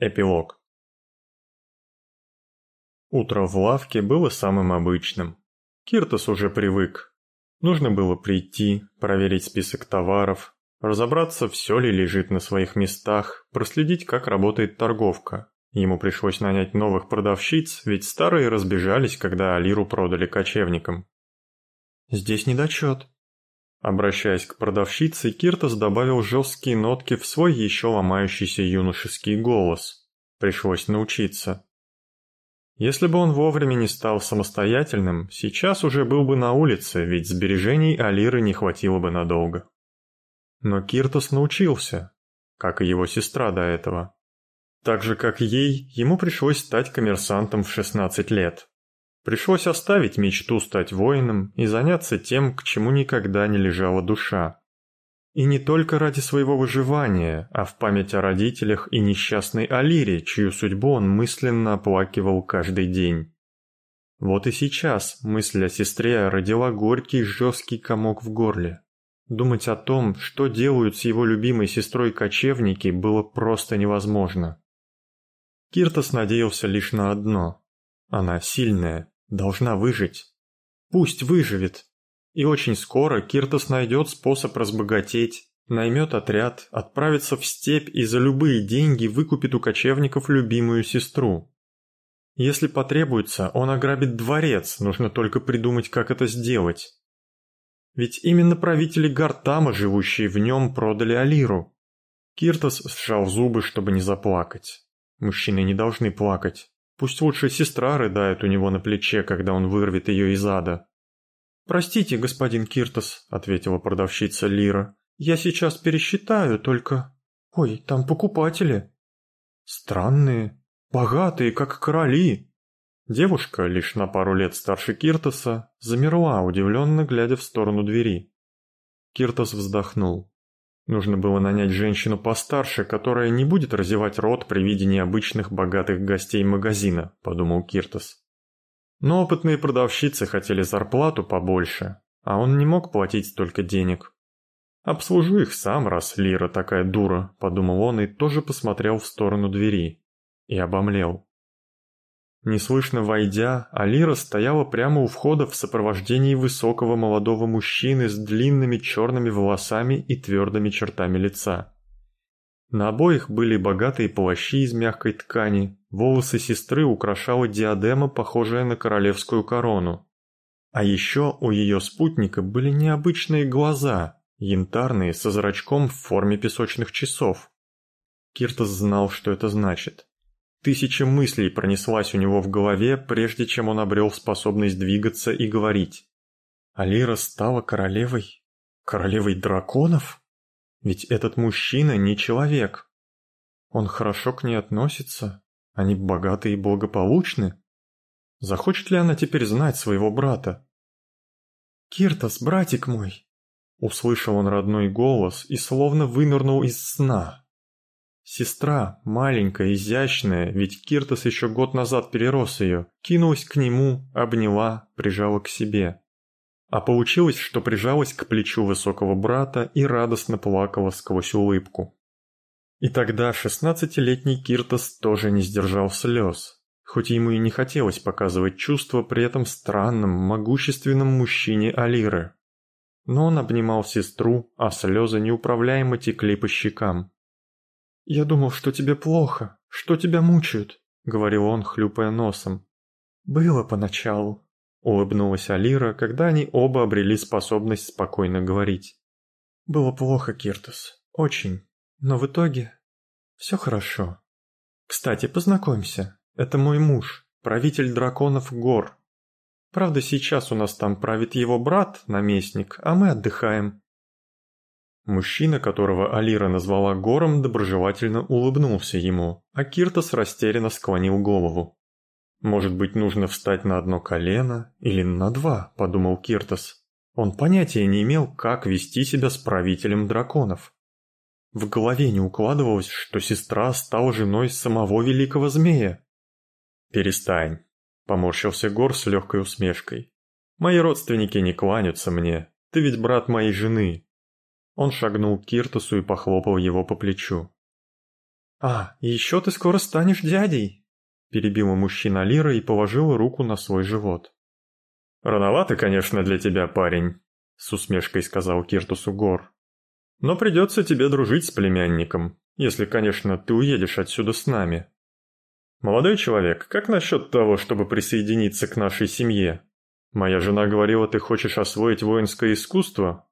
Эпилог. Утро в лавке было самым обычным. Киртос уже привык. Нужно было прийти, проверить список товаров, разобраться, все ли лежит на своих местах, проследить, как работает торговка. Ему пришлось нанять новых продавщиц, ведь старые разбежались, когда Алиру продали кочевникам. «Здесь недочет», Обращаясь к продавщице, Киртос добавил жесткие нотки в свой еще ломающийся юношеский голос. Пришлось научиться. Если бы он вовремя не стал самостоятельным, сейчас уже был бы на улице, ведь сбережений Алиры не хватило бы надолго. Но Киртос научился, как и его сестра до этого. Так же, как ей, ему пришлось стать коммерсантом в 16 лет. Пришлось оставить мечту стать воином и заняться тем, к чему никогда не лежала душа. И не только ради своего выживания, а в память о родителях и несчастной Алире, чью судьбу он мысленно оплакивал каждый день. Вот и сейчас мысль о сестре родила горький жесткий комок в горле. Думать о том, что делают с его любимой сестрой кочевники, было просто невозможно. Киртос надеялся лишь на одно. Она сильная, Должна выжить. Пусть выживет. И очень скоро Киртос найдет способ разбогатеть, наймет отряд, отправится в степь и за любые деньги выкупит у кочевников любимую сестру. Если потребуется, он ограбит дворец, нужно только придумать, как это сделать. Ведь именно правители Гартама, живущие в нем, продали Алиру. Киртос сжал зубы, чтобы не заплакать. Мужчины не должны плакать. Пусть лучше сестра рыдает у него на плече, когда он вырвет ее из ада. «Простите, господин Киртос», — ответила продавщица Лира. «Я сейчас пересчитаю, только... Ой, там покупатели. Странные, богатые, как короли». Девушка, лишь на пару лет старше Киртоса, замерла, удивленно глядя в сторону двери. Киртос вздохнул. Нужно было нанять женщину постарше, которая не будет разевать рот при виде необычных богатых гостей магазина, подумал Киртос. Но опытные продавщицы хотели зарплату побольше, а он не мог платить столько денег. «Обслужу их сам, раз Лира такая дура», — подумал он и тоже посмотрел в сторону двери. И обомлел. Неслышно войдя, Алира стояла прямо у входа в сопровождении высокого молодого мужчины с длинными черными волосами и твердыми чертами лица. На обоих были богатые плащи из мягкой ткани, волосы сестры украшала диадема, похожая на королевскую корону. А еще у ее спутника были необычные глаза, янтарные, со зрачком в форме песочных часов. Киртос знал, что это значит. Тысяча мыслей пронеслась у него в голове, прежде чем он обрел способность двигаться и говорить. Алира стала королевой? Королевой драконов? Ведь этот мужчина не человек. Он хорошо к ней относится. Они богаты и благополучны. Захочет ли она теперь знать своего брата? «Киртос, братик мой!» Услышал он родной голос и словно вынырнул из сна. Сестра, маленькая, изящная, ведь Киртос еще год назад перерос ее, кинулась к нему, обняла, прижала к себе. А получилось, что прижалась к плечу высокого брата и радостно плакала сквозь улыбку. И тогда шестнадцатилетний Киртос тоже не сдержал слез, хоть ему и не хотелось показывать чувства при этом странном, могущественном мужчине Алиры. Но он обнимал сестру, а слезы неуправляемо текли по щекам. «Я думал, что тебе плохо, что тебя мучают», — говорил он, хлюпая носом. «Было поначалу», — улыбнулась Алира, когда они оба обрели способность спокойно говорить. «Было плохо, Киртус, очень, но в итоге все хорошо. Кстати, познакомься, это мой муж, правитель драконов гор. Правда, сейчас у нас там правит его брат, наместник, а мы отдыхаем. Мужчина, которого Алира назвала Гором, доброжелательно улыбнулся ему, а Киртос растерянно склонил голову. «Может быть, нужно встать на одно колено или на два», — подумал Киртос. Он понятия не имел, как вести себя с правителем драконов. В голове не укладывалось, что сестра стала женой самого великого змея. «Перестань», — поморщился Гор с легкой усмешкой. «Мои родственники не кланяются мне, ты ведь брат моей жены, он шагнул к Киртусу и похлопал его по плечу. «А, еще ты скоро станешь дядей!» Перебила мужчина Лира и положила руку на свой живот. «Рановато, конечно, для тебя, парень», — с усмешкой сказал Киртусу Гор. «Но придется тебе дружить с племянником, если, конечно, ты уедешь отсюда с нами. Молодой человек, как насчет того, чтобы присоединиться к нашей семье? Моя жена говорила, ты хочешь освоить воинское искусство,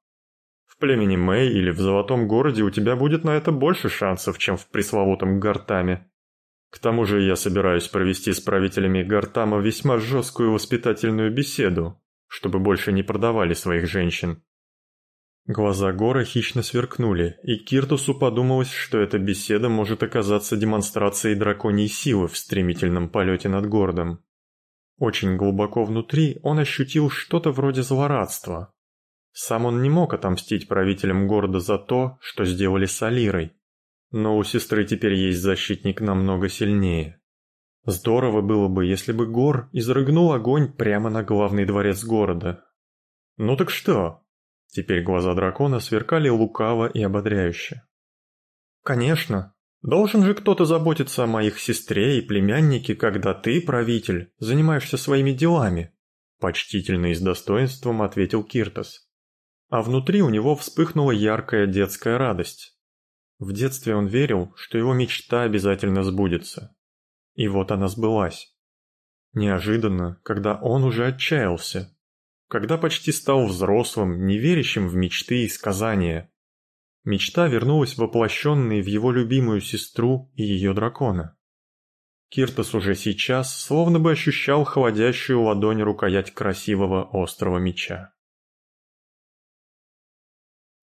в племени Мэй или в Золотом Городе у тебя будет на это больше шансов, чем в пресловутом Гартаме. К тому же я собираюсь провести с правителями Гартама весьма жесткую воспитательную беседу, чтобы больше не продавали своих женщин. Глаза Гора хищно сверкнули, и Киртусу подумалось, что эта беседа может оказаться демонстрацией драконьей силы в стремительном полете над городом. Очень глубоко внутри он ощутил что-то вроде злорадства, сам он не мог отомстить правителям города за то, что сделали с Алирой. Но у сестры теперь есть защитник намного сильнее. Здорово было бы, если бы Гор изрыгнул огонь прямо на главный дворец города. Ну так что? Теперь глаза дракона сверкали лукаво и ободряюще. Конечно, должен же кто-то заботиться о моих сестре и племяннике, когда ты, правитель, занимаешься своими делами, почтительно и с достоинством ответил Киртос а внутри у него вспыхнула яркая детская радость. В детстве он верил, что его мечта обязательно сбудется. И вот она сбылась. Неожиданно, когда он уже отчаялся. Когда почти стал взрослым, не верящим в мечты и сказания. Мечта вернулась воплощенной в его любимую сестру и ее дракона. Киртос уже сейчас словно бы ощущал холодящую ладонь рукоять красивого острого меча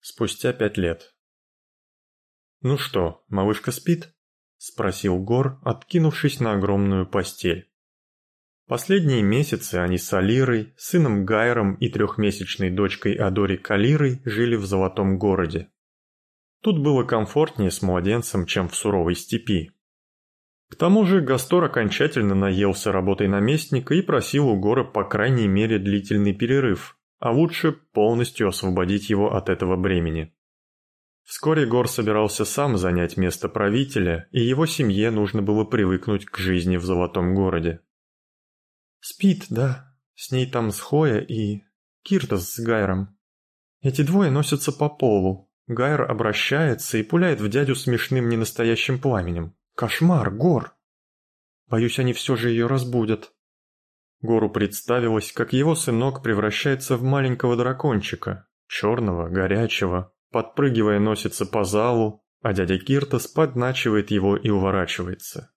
спустя пять лет. «Ну что, малышка спит?» – спросил Гор, откинувшись на огромную постель. Последние месяцы они с Алирой, сыном Гайром и трехмесячной дочкой Адори Калирой жили в Золотом городе. Тут было комфортнее с младенцем, чем в суровой степи. К тому же Гастор окончательно наелся работой наместника и просил у Гора по крайней мере длительный перерыв, а лучше полностью освободить его от этого бремени. Вскоре Гор собирался сам занять место правителя, и его семье нужно было привыкнуть к жизни в Золотом городе. «Спит, да. С ней там Схоя и... Киртос с Гайром. Эти двое носятся по полу. Гайр обращается и пуляет в дядю смешным ненастоящим пламенем. Кошмар, Гор! Боюсь, они все же ее разбудят». Гору представилось, как его сынок превращается в маленького дракончика, черного, горячего, подпрыгивая носится по залу, а дядя Киртос подначивает его и уворачивается.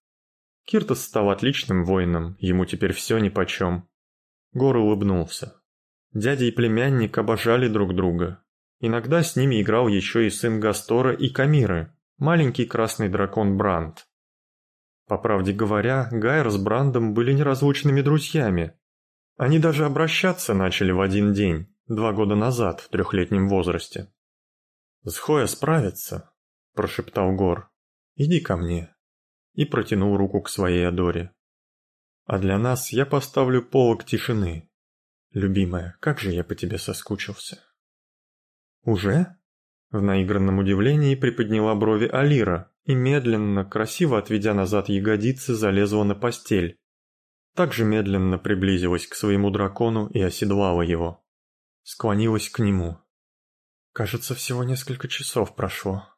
Киртос стал отличным воином, ему теперь все нипочем. Гор улыбнулся. Дядя и племянник обожали друг друга. Иногда с ними играл еще и сын Гастора и Камиры, маленький красный дракон Бранд. По правде говоря, Гайр с Брандом были неразлучными друзьями. Они даже обращаться начали в один день, два года назад, в трехлетнем возрасте. «Схоя справится», – прошептал Гор. «Иди ко мне». И протянул руку к своей Адоре. «А для нас я поставлю полок тишины. Любимая, как же я по тебе соскучился». «Уже?» В наигранном удивлении приподняла брови Алира, и медленно, красиво отведя назад ягодицы, залезла на постель. Также медленно приблизилась к своему дракону и оседлала его. Склонилась к нему. «Кажется, всего несколько часов прошло».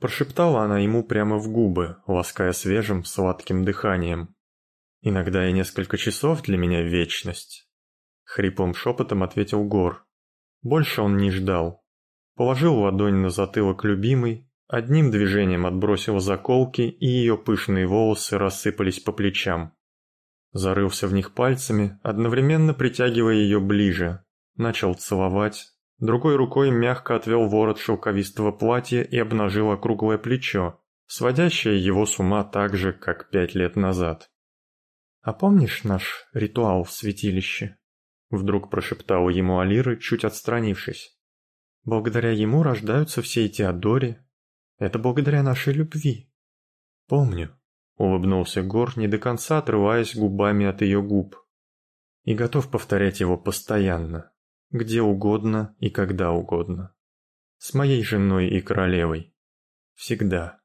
Прошептала она ему прямо в губы, лаская свежим, сладким дыханием. «Иногда и несколько часов для меня вечность», — хриплым шепотом ответил Гор. Больше он не ждал. Положил ладонь на затылок любимой Одним движением отбросил заколки, и ее пышные волосы рассыпались по плечам. Зарылся в них пальцами, одновременно притягивая ее ближе. Начал целовать. Другой рукой мягко отвел ворот шелковистого платья и обнажил округлое плечо, сводящее его с ума так же, как пять лет назад. «А помнишь наш ритуал в святилище?» Вдруг прошептала ему Алира, чуть отстранившись. «Благодаря ему рождаются все эти Адори, это благодаря нашей любви. Помню, улыбнулся Гор, не до конца отрываясь губами от ее губ. И готов повторять его постоянно, где угодно и когда угодно. С моей женой и королевой. Всегда.